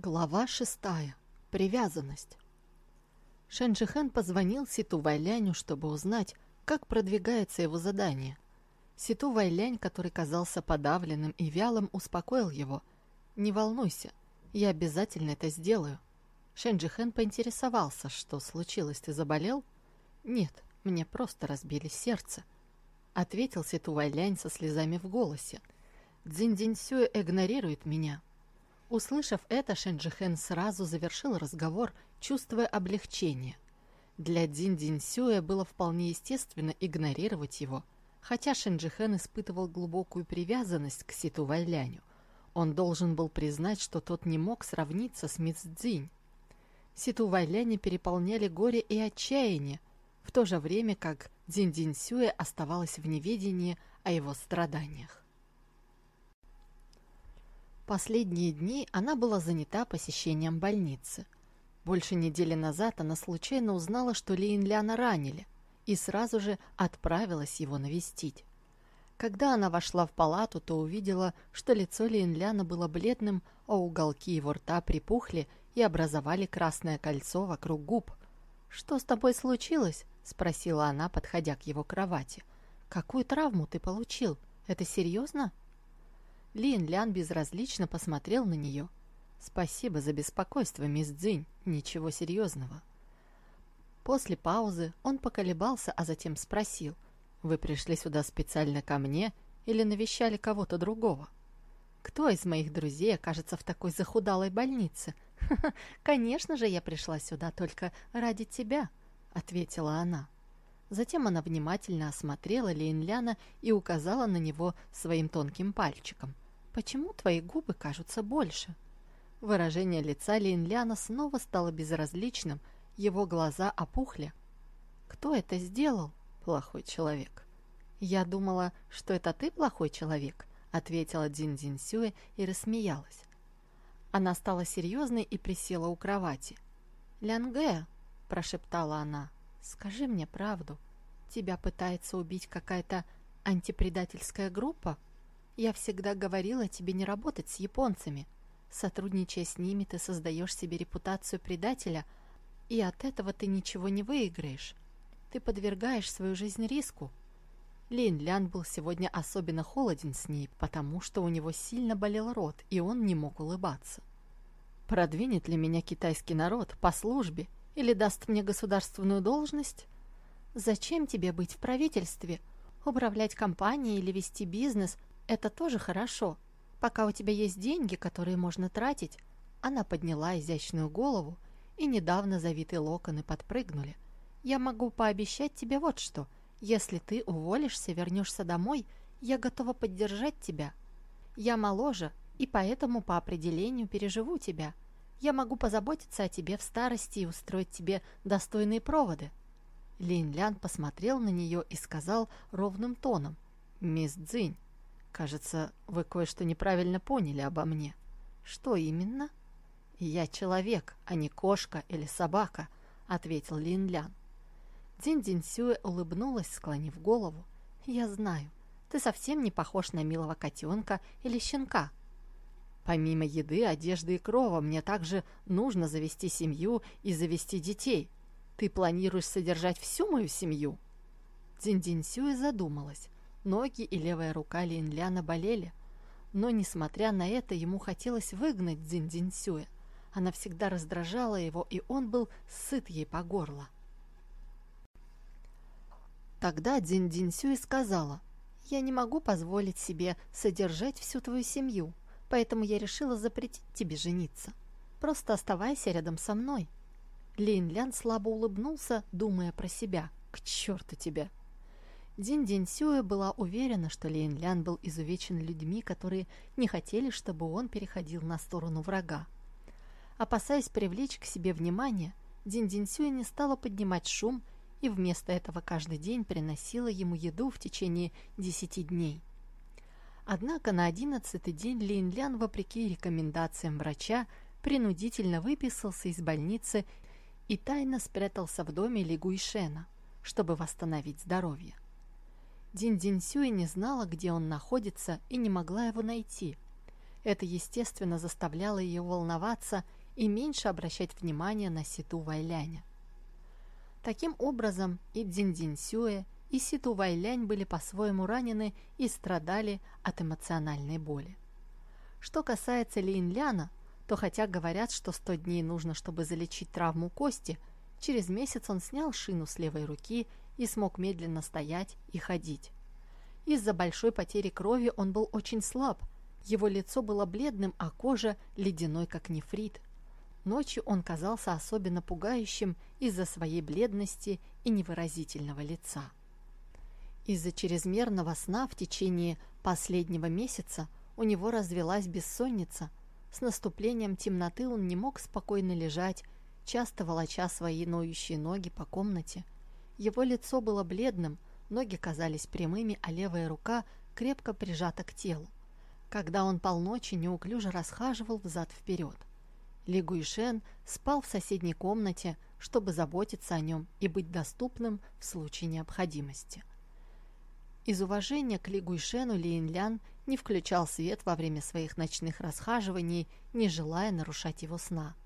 Глава шестая. Привязанность. Шэнджихэн позвонил Ситу Вайляню, чтобы узнать, как продвигается его задание. Ситу Вайлянь, который казался подавленным и вялым, успокоил его. «Не волнуйся, я обязательно это сделаю». Шэнджихэн поинтересовался, что случилось, ты заболел? «Нет, мне просто разбили сердце», — ответил Ситу Вайлянь со слезами в голосе. «Дзинь-Динь Сюэ игнорирует меня». Услышав это, Шенджихен сразу завершил разговор, чувствуя облегчение. Для Дин Дин Сюэ было вполне естественно игнорировать его, хотя Шенджихен испытывал глубокую привязанность к Ситу Вайляню. Он должен был признать, что тот не мог сравниться с Мисс Цзинь. Ситу Вайляне переполняли горе и отчаяние, в то же время как Дин Дин Сюэ оставалась в неведении о его страданиях. Последние дни она была занята посещением больницы. Больше недели назад она случайно узнала, что Лин Ляна ранили, и сразу же отправилась его навестить. Когда она вошла в палату, то увидела, что лицо Лин Ляна было бледным, а уголки его рта припухли и образовали красное кольцо вокруг губ. «Что с тобой случилось?» — спросила она, подходя к его кровати. «Какую травму ты получил? Это серьезно?» Лин Лян безразлично посмотрел на нее. «Спасибо за беспокойство, мисс Цзинь. Ничего серьезного». После паузы он поколебался, а затем спросил. «Вы пришли сюда специально ко мне или навещали кого-то другого?» «Кто из моих друзей окажется в такой захудалой больнице?» «Конечно же я пришла сюда только ради тебя», — ответила она. Затем она внимательно осмотрела Лейнляна и указала на него своим тонким пальчиком. «Почему твои губы кажутся больше?» Выражение лица Линляна снова стало безразличным, его глаза опухли. «Кто это сделал?» «Плохой человек». «Я думала, что это ты плохой человек», — ответила Дин Дин Сюэ и рассмеялась. Она стала серьезной и присела у кровати. «Лянге», — прошептала она, — «скажи мне правду. Тебя пытается убить какая-то антипредательская группа?» Я всегда говорила тебе не работать с японцами. Сотрудничая с ними, ты создаешь себе репутацию предателя, и от этого ты ничего не выиграешь. Ты подвергаешь свою жизнь риску. Лин Лян был сегодня особенно холоден с ней, потому что у него сильно болел рот, и он не мог улыбаться. Продвинет ли меня китайский народ по службе или даст мне государственную должность? Зачем тебе быть в правительстве? Управлять компанией или вести бизнес это тоже хорошо. Пока у тебя есть деньги, которые можно тратить. Она подняла изящную голову, и недавно завитые локоны подпрыгнули. Я могу пообещать тебе вот что. Если ты уволишься, вернешься домой, я готова поддержать тебя. Я моложе, и поэтому по определению переживу тебя. Я могу позаботиться о тебе в старости и устроить тебе достойные проводы». Лин Лян посмотрел на нее и сказал ровным тоном. «Мисс Цзинь, Кажется, вы кое-что неправильно поняли обо мне. Что именно? Я человек, а не кошка или собака, ответил Лин Лян. Дин Дин Сюэ улыбнулась, склонив голову. Я знаю, ты совсем не похож на милого котенка или щенка. Помимо еды, одежды и крова, мне также нужно завести семью и завести детей. Ты планируешь содержать всю мою семью? Сюэ задумалась. Ноги и левая рука Линляна болели, но, несмотря на это, ему хотелось выгнать Дзинь Сюэ. Она всегда раздражала его, и он был сыт ей по горло. Тогда Дзинь Сюэ сказала, «Я не могу позволить себе содержать всю твою семью, поэтому я решила запретить тебе жениться. Просто оставайся рядом со мной». Лин Лян слабо улыбнулся, думая про себя. «К черту тебя!» Дин Дин Сюэ была уверена, что Лин Лян был изувечен людьми, которые не хотели, чтобы он переходил на сторону врага. Опасаясь привлечь к себе внимание, Дин Дин Сюэ не стала поднимать шум и вместо этого каждый день приносила ему еду в течение десяти дней. Однако на одиннадцатый день Лин Лян, вопреки рекомендациям врача, принудительно выписался из больницы и тайно спрятался в доме Ли Гуйшена, чтобы восстановить здоровье. Дин Дин Сюй не знала, где он находится, и не могла его найти. Это, естественно, заставляло ее волноваться и меньше обращать внимание на Ситу Вайляня. Таким образом, и Дзиндин Сюэ, и Ситу Вайлянь были по-своему ранены и страдали от эмоциональной боли. Что касается Линляна, то хотя говорят, что 100 дней нужно, чтобы залечить травму кости, через месяц он снял шину с левой руки и смог медленно стоять и ходить. Из-за большой потери крови он был очень слаб, его лицо было бледным, а кожа ледяной, как нефрит. Ночью он казался особенно пугающим из-за своей бледности и невыразительного лица. Из-за чрезмерного сна в течение последнего месяца у него развелась бессонница. С наступлением темноты он не мог спокойно лежать, часто волоча свои ноющие ноги по комнате. Его лицо было бледным, ноги казались прямыми, а левая рука крепко прижата к телу. Когда он полночи неуклюже расхаживал взад-вперед. Ли Гуишен спал в соседней комнате, чтобы заботиться о нем и быть доступным в случае необходимости. Из уважения к Ли Гуйшену Ли Инлян не включал свет во время своих ночных расхаживаний, не желая нарушать его сна.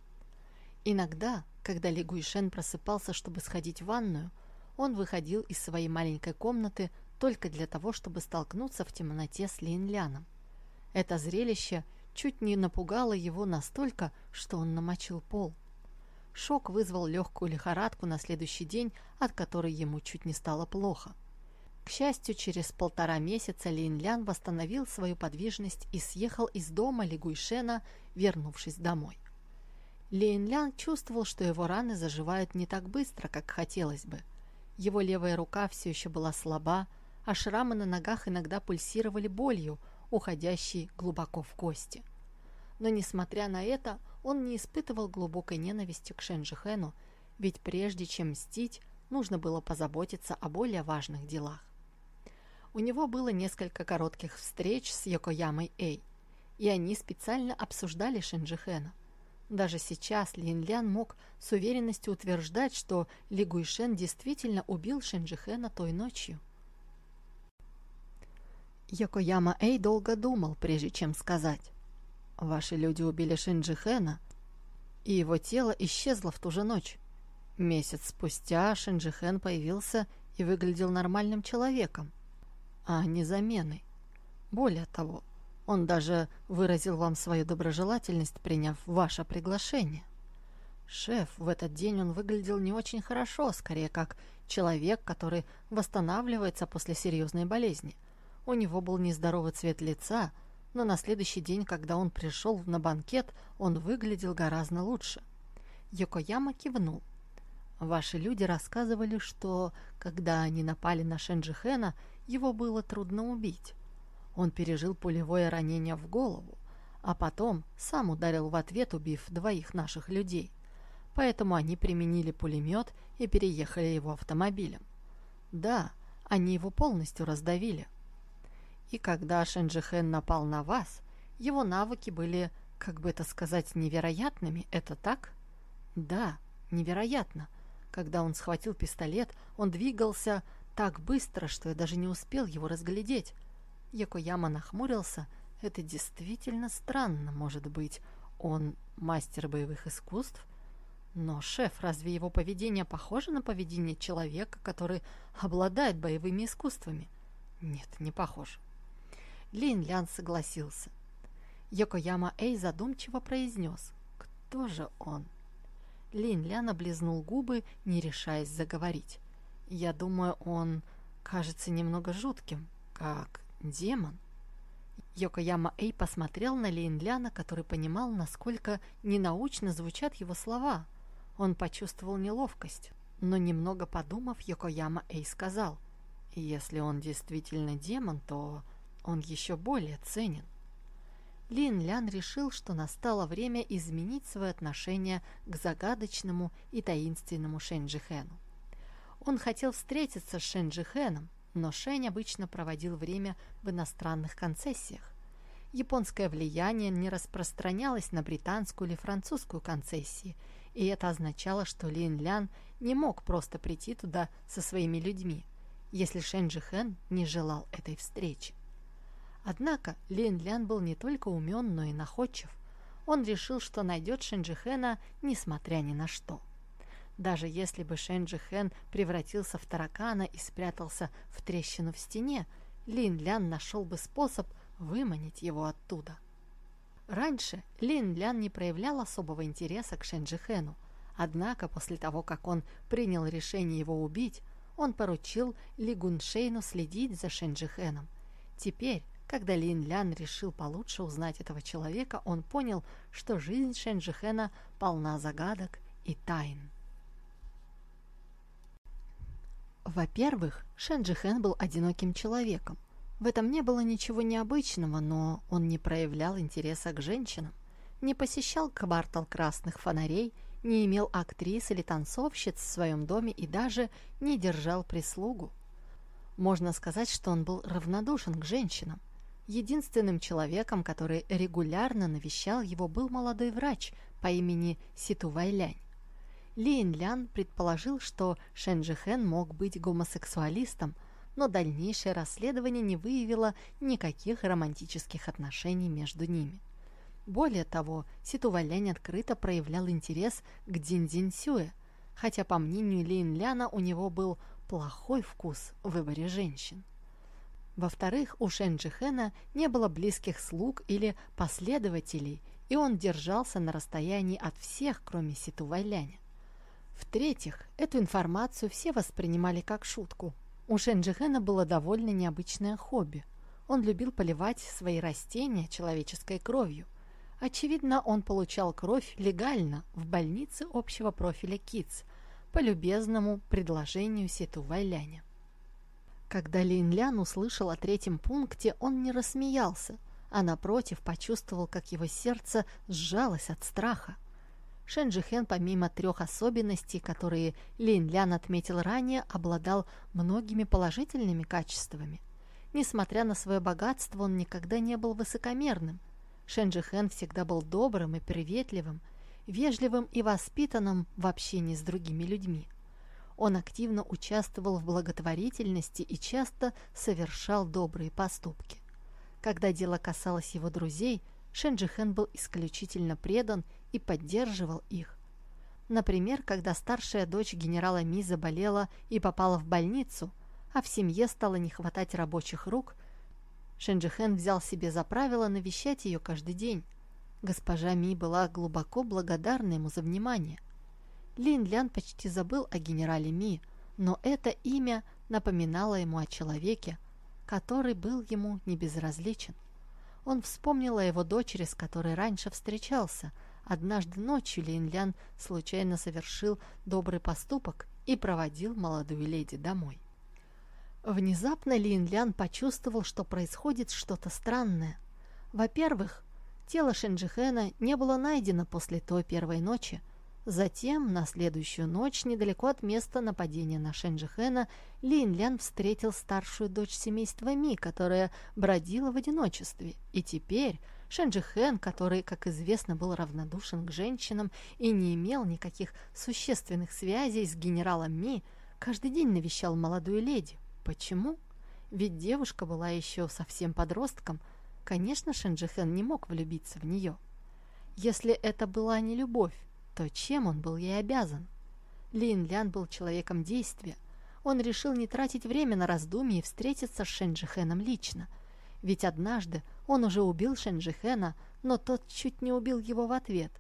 Иногда, когда Ли Гуйшен просыпался, чтобы сходить в ванную, он выходил из своей маленькой комнаты только для того, чтобы столкнуться в темноте с Ли Инляном. Это зрелище – чуть не напугало его настолько, что он намочил пол. Шок вызвал легкую лихорадку на следующий день, от которой ему чуть не стало плохо. К счастью, через полтора месяца Лин Лян восстановил свою подвижность и съехал из дома Лигуйшена, вернувшись домой. Лин Лян чувствовал, что его раны заживают не так быстро, как хотелось бы. Его левая рука все еще была слаба, а шрамы на ногах иногда пульсировали болью, уходящий глубоко в кости. Но, несмотря на это, он не испытывал глубокой ненависти к Шенджихену, ведь прежде чем мстить, нужно было позаботиться о более важных делах. У него было несколько коротких встреч с Йокоямой Эй, и они специально обсуждали Шенджихена. Даже сейчас Лин Лян мог с уверенностью утверждать, что Ли Гуйшен действительно убил Шенджихена той ночью. Йокояма Эй долго думал, прежде чем сказать. «Ваши люди убили Шинджи Хэна, и его тело исчезло в ту же ночь. Месяц спустя Шинджи Хэн появился и выглядел нормальным человеком, а не заменой. Более того, он даже выразил вам свою доброжелательность, приняв ваше приглашение. Шеф, в этот день он выглядел не очень хорошо, скорее как человек, который восстанавливается после серьезной болезни – у него был нездоровый цвет лица, но на следующий день, когда он пришел на банкет, он выглядел гораздо лучше. Йокояма кивнул. Ваши люди рассказывали, что, когда они напали на Шенджихена, его было трудно убить. Он пережил пулевое ранение в голову, а потом сам ударил в ответ, убив двоих наших людей. Поэтому они применили пулемет и переехали его автомобилем. Да, они его полностью раздавили. И когда Шенджихен напал на вас, его навыки были, как бы это сказать, невероятными, это так? Да, невероятно. Когда он схватил пистолет, он двигался так быстро, что я даже не успел его разглядеть. Якояма нахмурился. Это действительно странно, может быть. Он мастер боевых искусств? Но, шеф, разве его поведение похоже на поведение человека, который обладает боевыми искусствами? Нет, не похоже. Лин Лян согласился. Йокояма Эй задумчиво произнес. «Кто же он?» Лин Лян облизнул губы, не решаясь заговорить. «Я думаю, он кажется немного жутким, как демон». Йокояма Эй посмотрел на Лин Ляна, который понимал, насколько ненаучно звучат его слова. Он почувствовал неловкость, но немного подумав, Йокояма Эй сказал, «Если он действительно демон, то он еще более ценен. Лин Лян решил, что настало время изменить свое отношение к загадочному и таинственному Шэньджихэну. Он хотел встретиться с Шэньджихэном, но Шэнь обычно проводил время в иностранных концессиях. Японское влияние не распространялось на британскую или французскую концессии, и это означало, что Лин Лян не мог просто прийти туда со своими людьми, если Шэньджихэн не желал этой встречи. Однако Лин Лян был не только умен, но и находчив. Он решил, что найдет Шенджихена, несмотря ни на что. Даже если бы Шенджихен превратился в таракана и спрятался в трещину в стене, Лин Лян нашел бы способ выманить его оттуда. Раньше Лин Лян не проявлял особого интереса к Шенджихену, однако после того, как он принял решение его убить, он поручил Ли Гуншейну следить за Шенджихеном. Теперь, когда Лин Лян решил получше узнать этого человека, он понял, что жизнь Шенджихена полна загадок и тайн. Во-первых, Шенджихен был одиноким человеком. В этом не было ничего необычного, но он не проявлял интереса к женщинам, не посещал квартал красных фонарей, не имел актрис или танцовщиц в своем доме и даже не держал прислугу. Можно сказать, что он был равнодушен к женщинам. Единственным человеком, который регулярно навещал его, был молодой врач по имени Ситу Вайлянь. Ли Инлян предположил, что Шенджихен мог быть гомосексуалистом, но дальнейшее расследование не выявило никаких романтических отношений между ними. Более того, Ситувалянь открыто проявлял интерес к Дин Дин Сюэ, хотя, по мнению Ли Инляна, у него был плохой вкус в выборе женщин. Во-вторых, у Шенджихена не было близких слуг или последователей, и он держался на расстоянии от всех, кроме Ситувайляня. В-третьих, эту информацию все воспринимали как шутку. У Шенджихена было довольно необычное хобби. Он любил поливать свои растения человеческой кровью. Очевидно, он получал кровь легально в больнице общего профиля КИЦ по любезному предложению Ситу Вайляня. Когда Лин Лян услышал о третьем пункте, он не рассмеялся, а напротив почувствовал, как его сердце сжалось от страха. Шенджихен, помимо трех особенностей, которые Лин Лян отметил ранее, обладал многими положительными качествами. Несмотря на свое богатство, он никогда не был высокомерным. Шенджихен всегда был добрым и приветливым, вежливым и воспитанным в общении с другими людьми. Он активно участвовал в благотворительности и часто совершал добрые поступки. Когда дело касалось его друзей, Шенджихен был исключительно предан и поддерживал их. Например, когда старшая дочь генерала Ми заболела и попала в больницу, а в семье стало не хватать рабочих рук, Шенджихен взял себе за правило навещать ее каждый день. Госпожа Ми была глубоко благодарна ему за внимание. Лин Лян почти забыл о генерале Ми, но это имя напоминало ему о человеке, который был ему небезразличен. Он вспомнил о его дочери, с которой раньше встречался. Однажды ночью Линлян случайно совершил добрый поступок и проводил молодую леди домой. Внезапно Линлян почувствовал, что происходит что-то странное. Во-первых, тело Шенджихена не было найдено после той первой ночи, Затем, на следующую ночь, недалеко от места нападения на Шенджихена, Лин Лян встретил старшую дочь семейства Ми, которая бродила в одиночестве. И теперь Шенджихен, который, как известно, был равнодушен к женщинам и не имел никаких существенных связей с генералом Ми, каждый день навещал молодую леди. Почему? Ведь девушка была еще совсем подростком. Конечно, Шенджихен не мог влюбиться в нее. Если это была не любовь, то чем он был ей обязан? Лин Лян был человеком действия. Он решил не тратить время на раздумья и встретиться с Шенджихеном лично. Ведь однажды он уже убил Шенджихена, но тот чуть не убил его в ответ.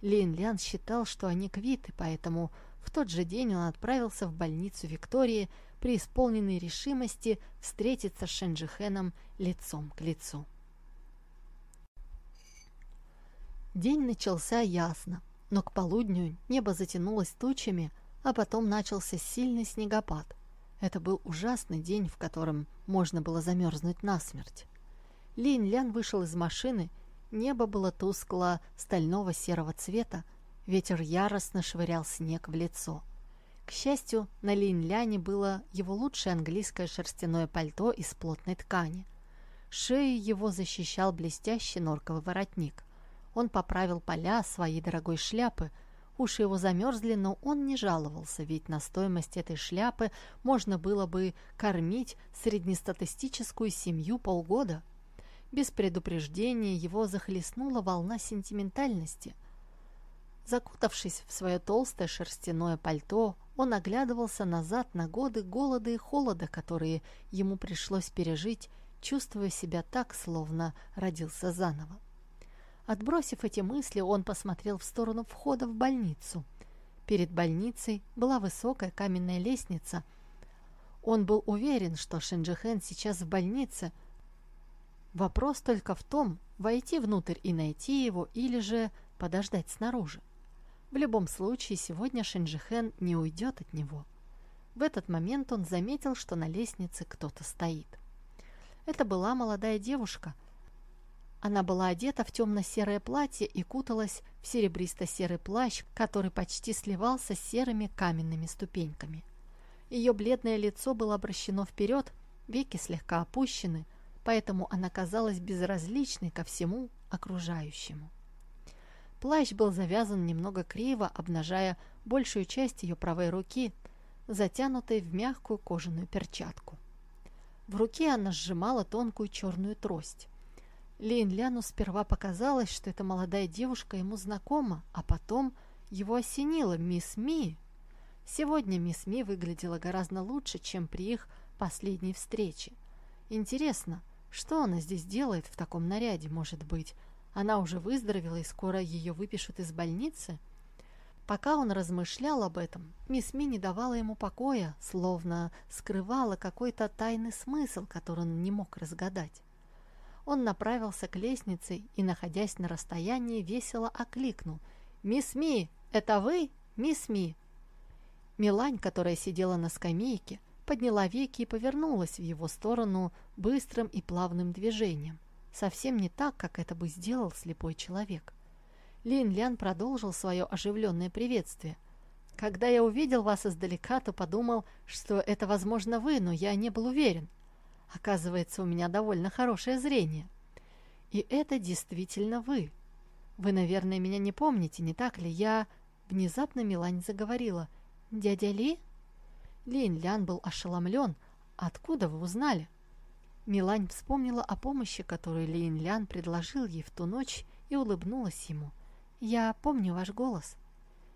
Лин Лян считал, что они квиты, поэтому в тот же день он отправился в больницу Виктории, при исполненной решимости встретиться с Шенджихеном лицом к лицу. День начался ясно но к полудню небо затянулось тучами, а потом начался сильный снегопад. Это был ужасный день, в котором можно было замерзнуть насмерть. Лин Лян вышел из машины, небо было тускло стального серого цвета, ветер яростно швырял снег в лицо. К счастью, на Лин Ляне было его лучшее английское шерстяное пальто из плотной ткани. Шею его защищал блестящий норковый воротник. Он поправил поля своей дорогой шляпы. Уши его замерзли, но он не жаловался, ведь на стоимость этой шляпы можно было бы кормить среднестатистическую семью полгода. Без предупреждения его захлестнула волна сентиментальности. Закутавшись в свое толстое шерстяное пальто, он оглядывался назад на годы голода и холода, которые ему пришлось пережить, чувствуя себя так, словно родился заново. Отбросив эти мысли, он посмотрел в сторону входа в больницу. Перед больницей была высокая каменная лестница. Он был уверен, что Шинджихен сейчас в больнице. Вопрос только в том, войти внутрь и найти его, или же подождать снаружи. В любом случае, сегодня Шинджихен не уйдет от него. В этот момент он заметил, что на лестнице кто-то стоит. Это была молодая девушка – она была одета в темно-серое платье и куталась в серебристо-серый плащ, который почти сливался с серыми каменными ступеньками. Ее бледное лицо было обращено вперед, веки слегка опущены, поэтому она казалась безразличной ко всему окружающему. Плащ был завязан немного криво, обнажая большую часть ее правой руки, затянутой в мягкую кожаную перчатку. В руке она сжимала тонкую черную трость. Лейн Ляну сперва показалось, что эта молодая девушка ему знакома, а потом его осенила мисс Ми. Сегодня мисс Ми выглядела гораздо лучше, чем при их последней встрече. Интересно, что она здесь делает в таком наряде, может быть? Она уже выздоровела и скоро ее выпишут из больницы? Пока он размышлял об этом, мисс Ми не давала ему покоя, словно скрывала какой-то тайный смысл, который он не мог разгадать. Он направился к лестнице и, находясь на расстоянии, весело окликнул. «Мисс Ми, это вы, мисс Ми?» Милань, которая сидела на скамейке, подняла веки и повернулась в его сторону быстрым и плавным движением. Совсем не так, как это бы сделал слепой человек. Лин Лян продолжил свое оживленное приветствие. «Когда я увидел вас издалека, то подумал, что это, возможно, вы, но я не был уверен. Оказывается, у меня довольно хорошее зрение. И это действительно вы. Вы, наверное, меня не помните, не так ли? Я... Внезапно Милань заговорила. «Дядя Ли?» Лин Лян был ошеломлен. «Откуда вы узнали?» Милань вспомнила о помощи, которую Лин Лян предложил ей в ту ночь, и улыбнулась ему. «Я помню ваш голос».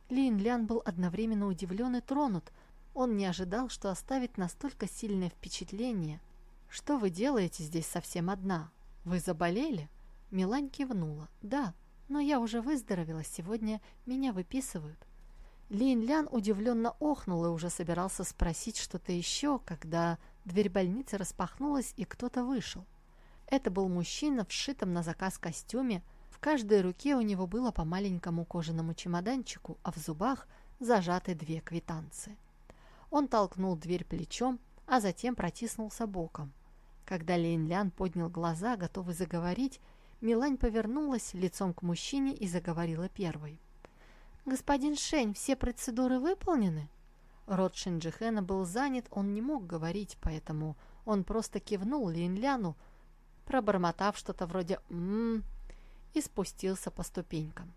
Лин Лян был одновременно удивлен и тронут. Он не ожидал, что оставит настолько сильное впечатление – «Что вы делаете здесь совсем одна? Вы заболели?» Милань кивнула. «Да, но я уже выздоровела, сегодня меня выписывают». Лин Лян удивленно охнул и уже собирался спросить что-то еще, когда дверь больницы распахнулась и кто-то вышел. Это был мужчина в сшитом на заказ костюме. В каждой руке у него было по маленькому кожаному чемоданчику, а в зубах зажаты две квитанции. Он толкнул дверь плечом, а затем протиснулся боком. Когда Лейн Лян поднял глаза, готовый заговорить, Милань повернулась лицом к мужчине и заговорила первой. «Господин Шень, все процедуры выполнены?» Рот Шинджихена был занят, он не мог говорить, поэтому он просто кивнул Лин Ляну, пробормотав что-то вроде «ммм» и спустился по ступенькам.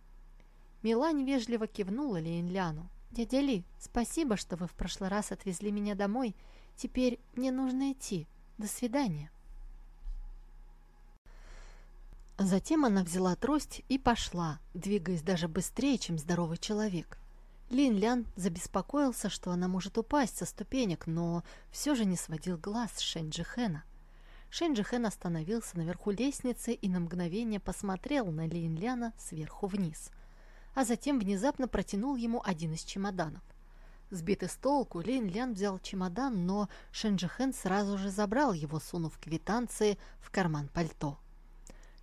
Милань вежливо кивнула Лин Ляну. «Дядя Ли, спасибо, что вы в прошлый раз отвезли меня домой. Теперь мне нужно идти. До свидания. Затем она взяла трость и пошла, двигаясь даже быстрее, чем здоровый человек. Лин Лян забеспокоился, что она может упасть со ступенек, но все же не сводил глаз с Шэнь Джихэна. Шэнь Джихэн остановился наверху лестницы и на мгновение посмотрел на Лин Ляна сверху вниз, а затем внезапно протянул ему один из чемоданов. Сбитый с толку, Лин Лян взял чемодан, но Шенджихен сразу же забрал его, сунув квитанции в карман пальто.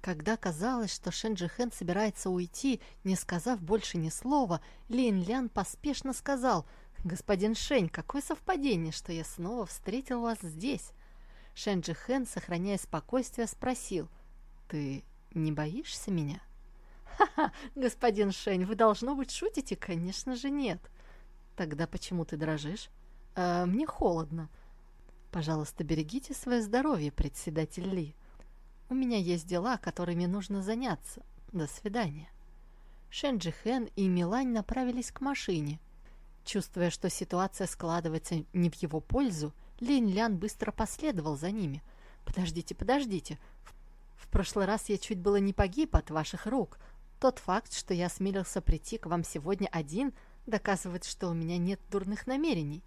Когда казалось, что Шенджихен собирается уйти, не сказав больше ни слова, Лин Лян поспешно сказал «Господин Шень, какое совпадение, что я снова встретил вас здесь!» Шенджихен, сохраняя спокойствие, спросил «Ты не боишься меня?» «Ха-ха, господин Шень, вы, должно быть, шутите?» «Конечно же нет!» Тогда почему ты дрожишь? Э, мне холодно. Пожалуйста, берегите свое здоровье, председатель Ли. У меня есть дела, которыми нужно заняться. До свидания. Шенджи Хэн и Милань направились к машине. Чувствуя, что ситуация складывается не в его пользу, Линь Лян быстро последовал за ними. «Подождите, подождите. В, прошлый раз я чуть было не погиб от ваших рук. Тот факт, что я осмелился прийти к вам сегодня один, доказывает, что у меня нет дурных намерений».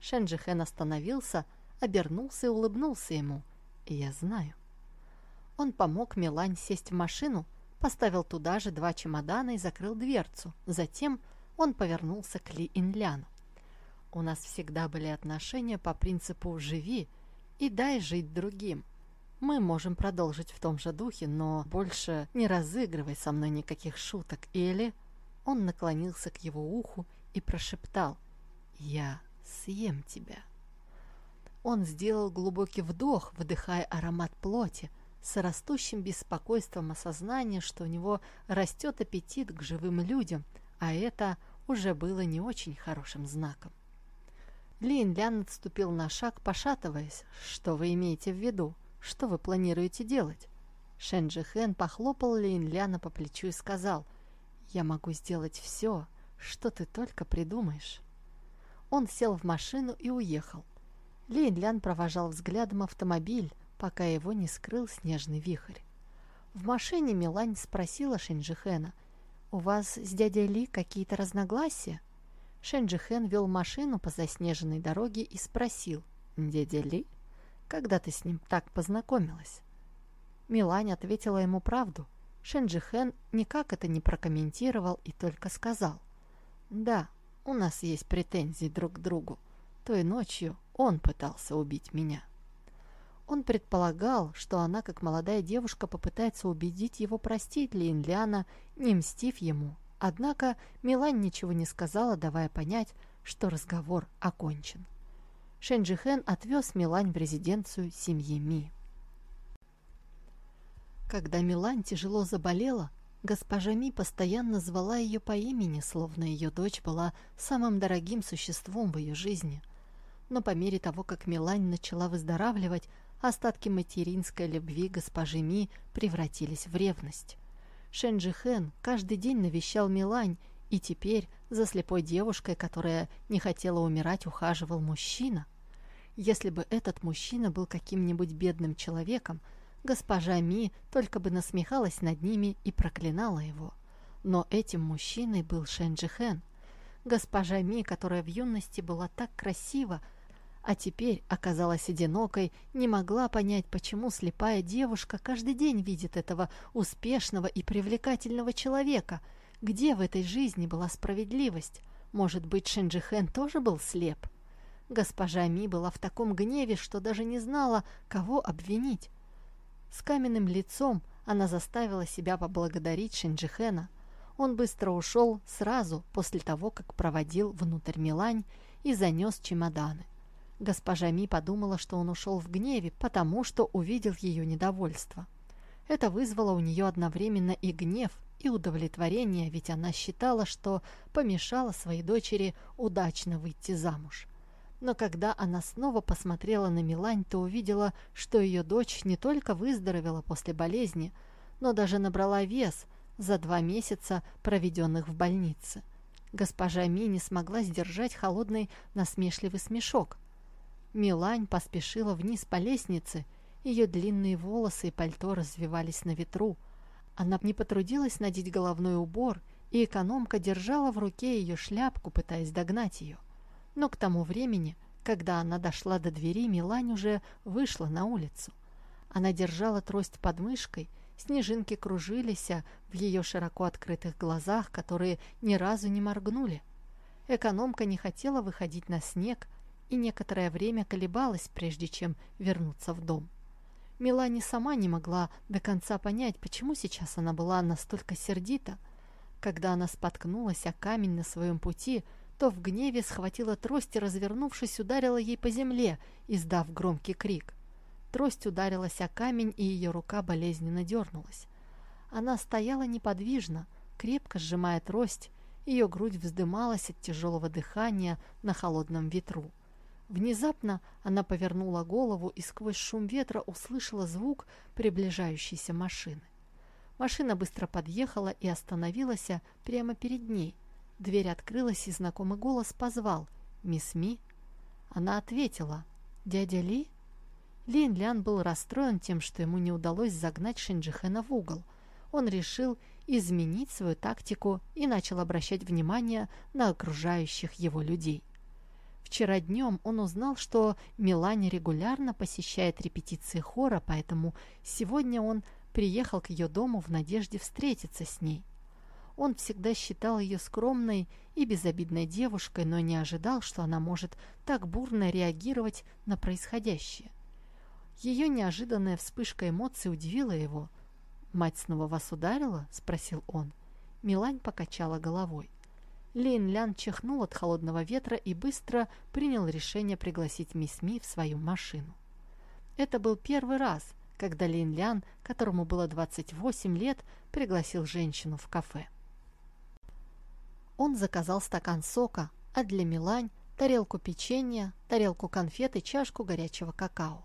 Шенджихен остановился, обернулся и улыбнулся ему. Я знаю. Он помог Милань сесть в машину, поставил туда же два чемодана и закрыл дверцу. Затем он повернулся к Ли Инляну. «У нас всегда были отношения по принципу «живи» и дай жить другим. Мы можем продолжить в том же духе, но больше не разыгрывай со мной никаких шуток, или...» Он наклонился к его уху и прошептал «Я съем тебя». Он сделал глубокий вдох, выдыхая аромат плоти, с растущим беспокойством осознания, что у него растет аппетит к живым людям, а это уже было не очень хорошим знаком. Лин Лян отступил на шаг, пошатываясь. «Что вы имеете в виду? Что вы планируете делать?» Шэн Хэн похлопал Лин Ляна по плечу и сказал, «Я могу сделать все, что ты только придумаешь». Он сел в машину и уехал. Лин Лян провожал взглядом автомобиль, пока его не скрыл снежный вихрь. В машине Милань спросила Шинджихена, «У вас с дядей Ли какие-то разногласия?» Шинджихен вел машину по заснеженной дороге и спросил, «Дядя Ли, когда ты с ним так познакомилась?» Милань ответила ему правду. Шинджихен никак это не прокомментировал и только сказал, «Да, у нас есть претензии друг к другу. Той ночью он пытался убить меня». Он предполагал, что она, как молодая девушка, попытается убедить его простить Линляна, не мстив ему. Однако Милань ничего не сказала, давая понять, что разговор окончен. Шенджихен отвез Милань в резиденцию семьи Ми. Когда Милань тяжело заболела, госпожа Ми постоянно звала ее по имени, словно ее дочь была самым дорогим существом в ее жизни. Но по мере того, как Милань начала выздоравливать, Остатки материнской любви госпожи Ми превратились в ревность. Шенджи Хэн каждый день навещал Милань, и теперь за слепой девушкой, которая не хотела умирать, ухаживал мужчина. Если бы этот мужчина был каким-нибудь бедным человеком, госпожа Ми только бы насмехалась над ними и проклинала его. Но этим мужчиной был Шенджи Хэн. Госпожа Ми, которая в юности была так красива, а теперь оказалась одинокой, не могла понять, почему слепая девушка каждый день видит этого успешного и привлекательного человека. Где в этой жизни была справедливость? Может быть, Шинджихен тоже был слеп? Госпожа Ми была в таком гневе, что даже не знала, кого обвинить. С каменным лицом она заставила себя поблагодарить Шинджихена. Он быстро ушел сразу после того, как проводил внутрь Милань и занес чемоданы. Госпожа Ми подумала, что он ушел в гневе, потому что увидел ее недовольство. Это вызвало у нее одновременно и гнев, и удовлетворение, ведь она считала, что помешала своей дочери удачно выйти замуж. Но когда она снова посмотрела на Милань, то увидела, что ее дочь не только выздоровела после болезни, но даже набрала вес за два месяца, проведенных в больнице. Госпожа Ми не смогла сдержать холодный насмешливый смешок – Милань поспешила вниз по лестнице, ее длинные волосы и пальто развивались на ветру. Она не потрудилась надеть головной убор, и экономка держала в руке ее шляпку, пытаясь догнать ее. Но к тому времени, когда она дошла до двери, Милань уже вышла на улицу. Она держала трость под мышкой, снежинки кружились в ее широко открытых глазах, которые ни разу не моргнули. Экономка не хотела выходить на снег, и некоторое время колебалась, прежде чем вернуться в дом. Мелани сама не могла до конца понять, почему сейчас она была настолько сердита. Когда она споткнулась о камень на своем пути, то в гневе схватила трость и, развернувшись, ударила ей по земле, издав громкий крик. Трость ударилась о камень, и ее рука болезненно дернулась. Она стояла неподвижно, крепко сжимая трость, ее грудь вздымалась от тяжелого дыхания на холодном ветру. Внезапно она повернула голову и сквозь шум ветра услышала звук приближающейся машины. Машина быстро подъехала и остановилась прямо перед ней. Дверь открылась, и знакомый голос позвал «Мисс Ми». Она ответила «Дядя Ли?» Лин Лян был расстроен тем, что ему не удалось загнать Шинджихена в угол. Он решил изменить свою тактику и начал обращать внимание на окружающих его людей. Вчера днем он узнал, что Милане регулярно посещает репетиции хора, поэтому сегодня он приехал к ее дому в надежде встретиться с ней. Он всегда считал ее скромной и безобидной девушкой, но не ожидал, что она может так бурно реагировать на происходящее. Ее неожиданная вспышка эмоций удивила его. «Мать снова вас ударила?» – спросил он. Милань покачала головой. Лин Лян чихнул от холодного ветра и быстро принял решение пригласить мисс Ми в свою машину. Это был первый раз, когда Лин Лян, которому было 28 лет, пригласил женщину в кафе. Он заказал стакан сока, а для Милань – тарелку печенья, тарелку конфет и чашку горячего какао.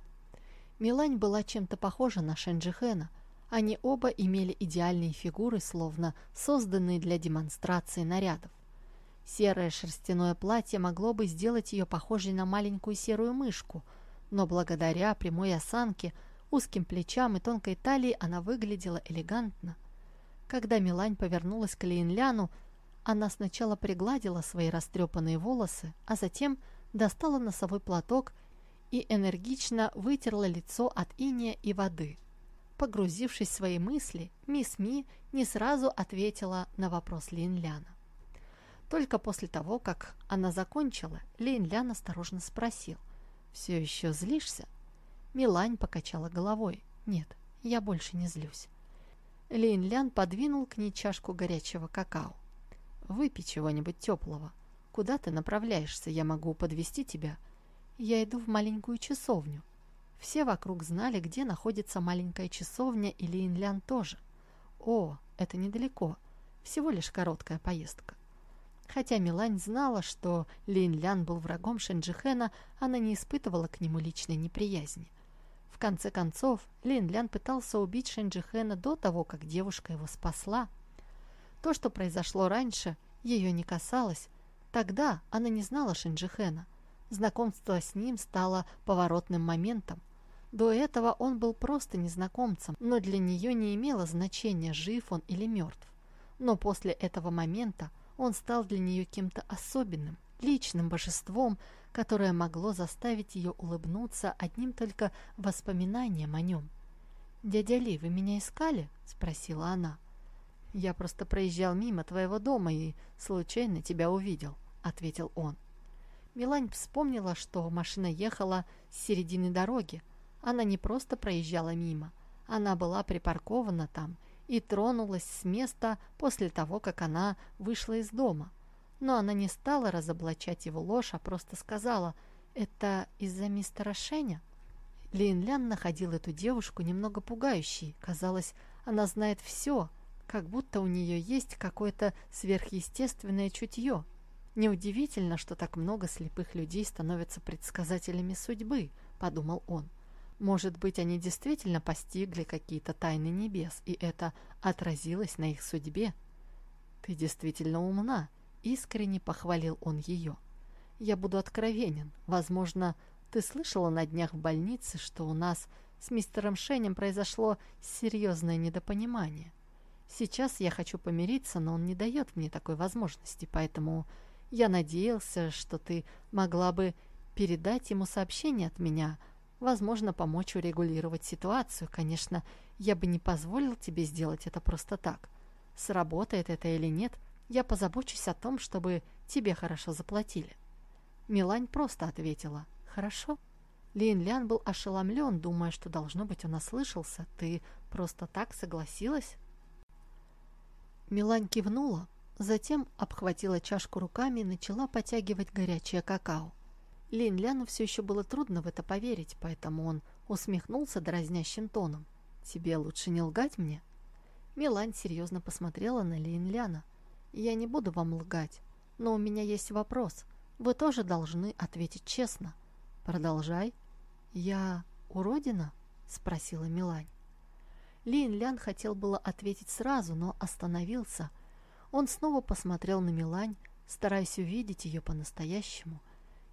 Милань была чем-то похожа на Шенджихена. Они оба имели идеальные фигуры, словно созданные для демонстрации нарядов. Серое шерстяное платье могло бы сделать ее похожей на маленькую серую мышку, но благодаря прямой осанке, узким плечам и тонкой талии она выглядела элегантно. Когда Милань повернулась к Лейнляну, она сначала пригладила свои растрепанные волосы, а затем достала носовой платок и энергично вытерла лицо от иния и воды. Погрузившись в свои мысли, мисс Ми не сразу ответила на вопрос Линляна. Только после того, как она закончила, Лин Лян осторожно спросил. «Все еще злишься?» Милань покачала головой. «Нет, я больше не злюсь». Лин Лян подвинул к ней чашку горячего какао. «Выпей чего-нибудь теплого. Куда ты направляешься? Я могу подвести тебя». «Я иду в маленькую часовню». Все вокруг знали, где находится маленькая часовня, и Лин Лян тоже. «О, это недалеко. Всего лишь короткая поездка». Хотя Милань знала, что Лин Лян был врагом Шенджихена, она не испытывала к нему личной неприязни. В конце концов, Лин Лян пытался убить Шенджихена до того, как девушка его спасла. То, что произошло раньше, ее не касалось. Тогда она не знала Шенджихена. Знакомство с ним стало поворотным моментом. До этого он был просто незнакомцем, но для нее не имело значения, жив он или мертв. Но после этого момента он стал для нее кем-то особенным, личным божеством, которое могло заставить ее улыбнуться одним только воспоминанием о нем. «Дядя Ли, вы меня искали?» – спросила она. «Я просто проезжал мимо твоего дома и случайно тебя увидел», – ответил он. Милань вспомнила, что машина ехала с середины дороги. Она не просто проезжала мимо, она была припаркована там – и тронулась с места после того, как она вышла из дома. Но она не стала разоблачать его ложь, а просто сказала «Это из-за мистера Шеня?» Лин Лян находил эту девушку немного пугающей. Казалось, она знает все, как будто у нее есть какое-то сверхъестественное чутье. Неудивительно, что так много слепых людей становятся предсказателями судьбы, подумал он. Может быть, они действительно постигли какие-то тайны небес, и это отразилось на их судьбе? Ты действительно умна, искренне похвалил он ее. Я буду откровенен. Возможно, ты слышала на днях в больнице, что у нас с мистером Шенем произошло серьезное недопонимание. Сейчас я хочу помириться, но он не дает мне такой возможности, поэтому я надеялся, что ты могла бы передать ему сообщение от меня – возможно, помочь урегулировать ситуацию. Конечно, я бы не позволил тебе сделать это просто так. Сработает это или нет, я позабочусь о том, чтобы тебе хорошо заплатили». Милань просто ответила «Хорошо». Лин Лян был ошеломлен, думая, что, должно быть, он ослышался. «Ты просто так согласилась?» Милань кивнула, затем обхватила чашку руками и начала потягивать горячее какао. Лин Ляну все еще было трудно в это поверить, поэтому он усмехнулся дразнящим тоном. «Тебе лучше не лгать мне?» Милань серьезно посмотрела на Лин Ляна. «Я не буду вам лгать, но у меня есть вопрос. Вы тоже должны ответить честно. Продолжай». «Я уродина?» – спросила Милань. Лин Лян хотел было ответить сразу, но остановился. Он снова посмотрел на Милань, стараясь увидеть ее по-настоящему –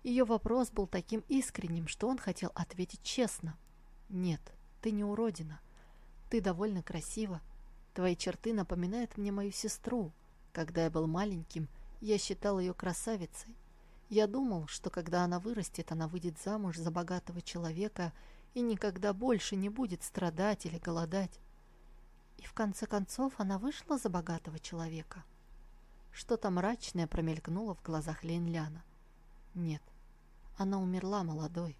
ее вопрос был таким искренним, что он хотел ответить честно. Нет, ты не уродина. Ты довольно красива. Твои черты напоминают мне мою сестру. Когда я был маленьким, я считал ее красавицей. Я думал, что когда она вырастет, она выйдет замуж за богатого человека и никогда больше не будет страдать или голодать. И в конце концов она вышла за богатого человека. Что-то мрачное промелькнуло в глазах Лейнляна. Нет, она умерла молодой.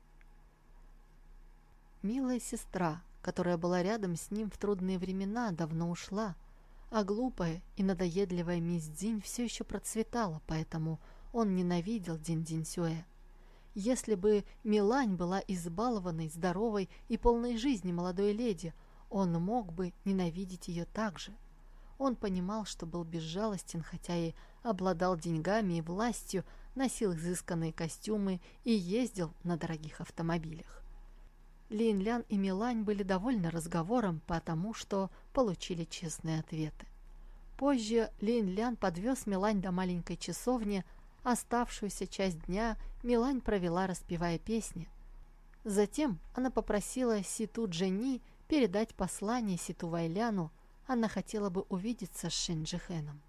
Милая сестра, которая была рядом с ним в трудные времена, давно ушла, а глупая и надоедливая мисс Дзинь все еще процветала, поэтому он ненавидел Дин-Дин Сюэ. Если бы Милань была избалованной, здоровой и полной жизни молодой леди, он мог бы ненавидеть ее так же. Он понимал, что был безжалостен, хотя и обладал деньгами и властью, носил изысканные костюмы и ездил на дорогих автомобилях. Лин Лян и Милань были довольны разговором, потому что получили честные ответы. Позже Лин Лян подвез Милань до маленькой часовни, Оставшуюся часть дня Милань провела, распевая песни. Затем она попросила Ситу Дженни передать послание Ситу Вайляну. Она хотела бы увидеться с Шинджихеном.